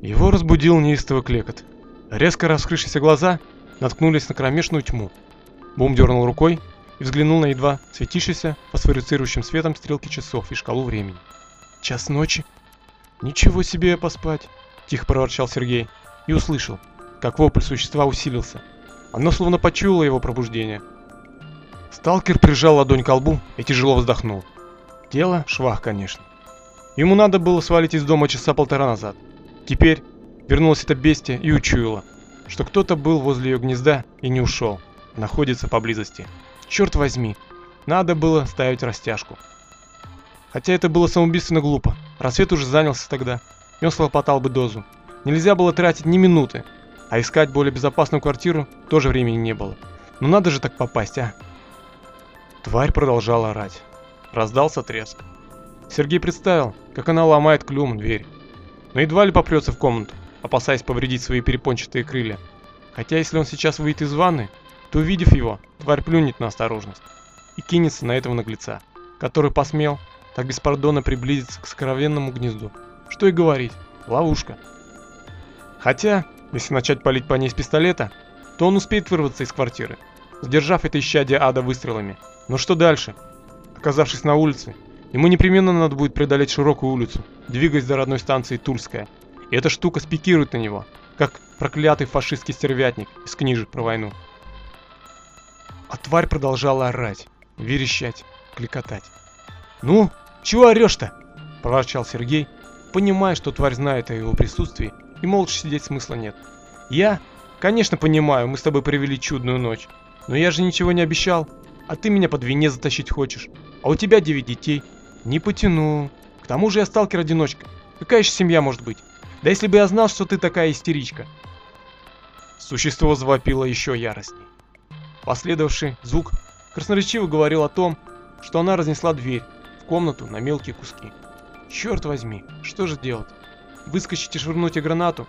Его разбудил неистовый клекот. Резко раскрывшиеся глаза наткнулись на кромешную тьму. Бум дернул рукой и взглянул на едва светившийся фосфорицирующим светом стрелки часов и шкалу времени. Час ночи. Ничего себе поспать, тихо проворчал Сергей и услышал, как вопль существа усилился. Оно словно почуяло его пробуждение. Сталкер прижал ладонь к колбу и тяжело вздохнул. Дело швах, конечно. Ему надо было свалить из дома часа полтора назад. Теперь вернулось это бестие и учуяло, что кто-то был возле ее гнезда и не ушел, находится поблизости. Черт возьми, надо было ставить растяжку. Хотя это было самоубийственно глупо. Рассвет уже занялся тогда, и он слопотал бы дозу. Нельзя было тратить ни минуты, а искать более безопасную квартиру тоже времени не было. Но ну надо же так попасть, а? Тварь продолжала орать. Раздался треск. Сергей представил, как она ломает клюм дверь. Но едва ли попрется в комнату, опасаясь повредить свои перепончатые крылья. Хотя если он сейчас выйдет из ванны, то увидев его, тварь плюнет на осторожность и кинется на этого наглеца, который посмел так беспардонно приблизиться к скровенному гнезду. Что и говорить, ловушка. Хотя, если начать палить по ней с пистолета, то он успеет вырваться из квартиры, сдержав это исчадие ада выстрелами. Но что дальше? Оказавшись на улице, ему непременно надо будет преодолеть широкую улицу, двигаясь до родной станции Тульская. И эта штука спикирует на него, как проклятый фашистский стервятник из книжек про войну. А тварь продолжала орать, верещать, кликотать. «Ну, чего орешь-то?» – проворчал Сергей, понимая, что тварь знает о его присутствии, и молча сидеть смысла нет. «Я? Конечно понимаю, мы с тобой провели чудную ночь, но я же ничего не обещал, а ты меня под венец затащить хочешь. А у тебя девять детей. Не потяну. К тому же я сталкер-одиночка. Какая еще семья может быть? Да если бы я знал, что ты такая истеричка. Существо завопило еще яростней. Последовавший звук красноречиво говорил о том, что она разнесла дверь в комнату на мелкие куски. Черт возьми, что же делать? Выскочить и швырнуть и гранату,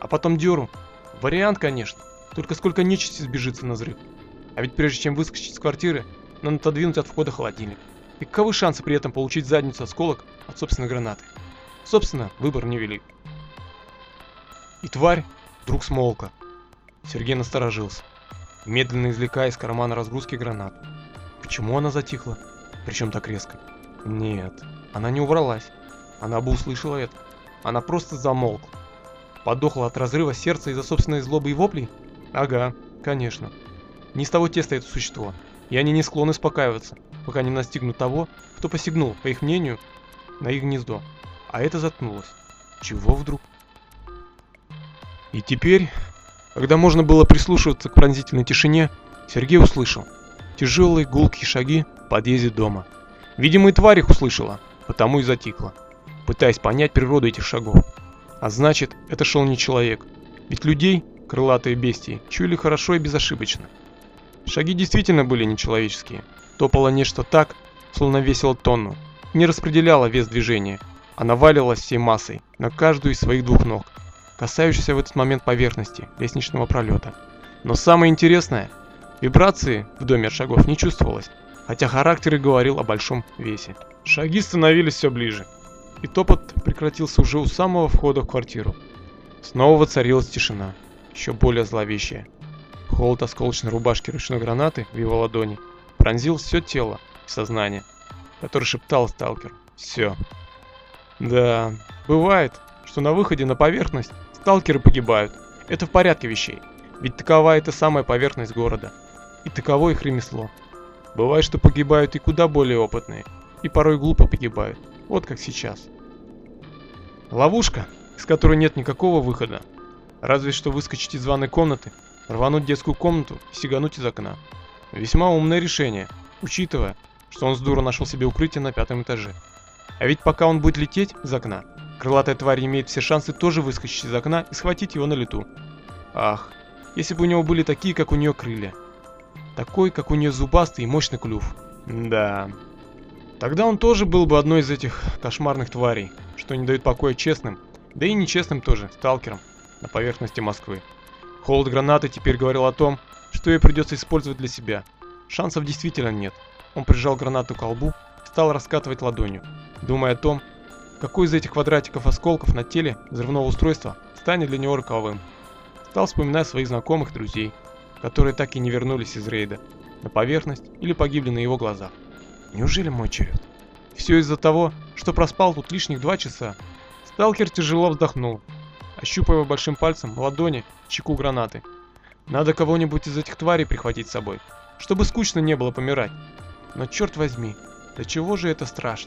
а потом дёру. Вариант, конечно, только сколько нечисти сбежится на взрыв. А ведь прежде чем выскочить из квартиры, надо отодвинуть от входа холодильник. И каковы шансы при этом получить задницу осколок от собственной гранаты? Собственно, выбор невелик. И тварь вдруг смолкла. Сергей насторожился, медленно извлекая из кармана разгрузки гранату. Почему она затихла? Причем так резко? Нет, она не убралась. Она бы услышала это. Она просто замолкла. Подохла от разрыва сердца из-за собственной злобы и воплей? Ага, конечно. Не с того теста это существо, и они не склонны успокаиваться, пока не настигнут того, кто посягнул, по их мнению, на их гнездо. А это заткнулось. Чего вдруг? И теперь, когда можно было прислушиваться к пронзительной тишине, Сергей услышал тяжелые гулкие шаги в подъезде дома. Видимо, и тварь их услышала, потому и затихла, пытаясь понять природу этих шагов. А значит, это шел не человек, ведь людей, крылатые бестии, чуяли хорошо и безошибочно. Шаги действительно были нечеловеческие. Топало нечто так, словно весило тонну. Не распределяло вес движения, а наваливалось всей массой на каждую из своих двух ног, касающуюся в этот момент поверхности лестничного пролета. Но самое интересное, вибрации в доме от шагов не чувствовалось, хотя характер и говорил о большом весе. Шаги становились все ближе, и топот прекратился уже у самого входа в квартиру. Снова воцарилась тишина, еще более зловещая. Холод осколочной рубашки ручной гранаты в его ладони пронзил все тело и сознание, который шептал сталкер. Все. Да, бывает, что на выходе на поверхность сталкеры погибают. Это в порядке вещей, ведь такова это самая поверхность города. И таково их ремесло. Бывает, что погибают и куда более опытные, и порой глупо погибают, вот как сейчас. Ловушка, из которой нет никакого выхода. Разве что выскочить из ванной комнаты рвануть детскую комнату и сигануть из окна. Весьма умное решение, учитывая, что он с дура нашел себе укрытие на пятом этаже. А ведь пока он будет лететь из окна, крылатая тварь имеет все шансы тоже выскочить из окна и схватить его на лету. Ах, если бы у него были такие, как у нее крылья. Такой, как у нее зубастый и мощный клюв. Да. Тогда он тоже был бы одной из этих кошмарных тварей, что не дают покоя честным, да и нечестным тоже, сталкерам на поверхности Москвы. Холод гранаты теперь говорил о том, что ей придется использовать для себя. Шансов действительно нет. Он прижал гранату к колбу и стал раскатывать ладонью, думая о том, какой из этих квадратиков осколков на теле взрывного устройства станет для него роковым. Стал вспоминать своих знакомых друзей, которые так и не вернулись из рейда, на поверхность или погибли на его глазах. Неужели мой черед? Все из-за того, что проспал тут лишних два часа. Сталкер тяжело вздохнул, ощупывая большим пальцем ладони чеку гранаты. Надо кого-нибудь из этих тварей прихватить с собой, чтобы скучно не было помирать. Но черт возьми, до чего же это страшно?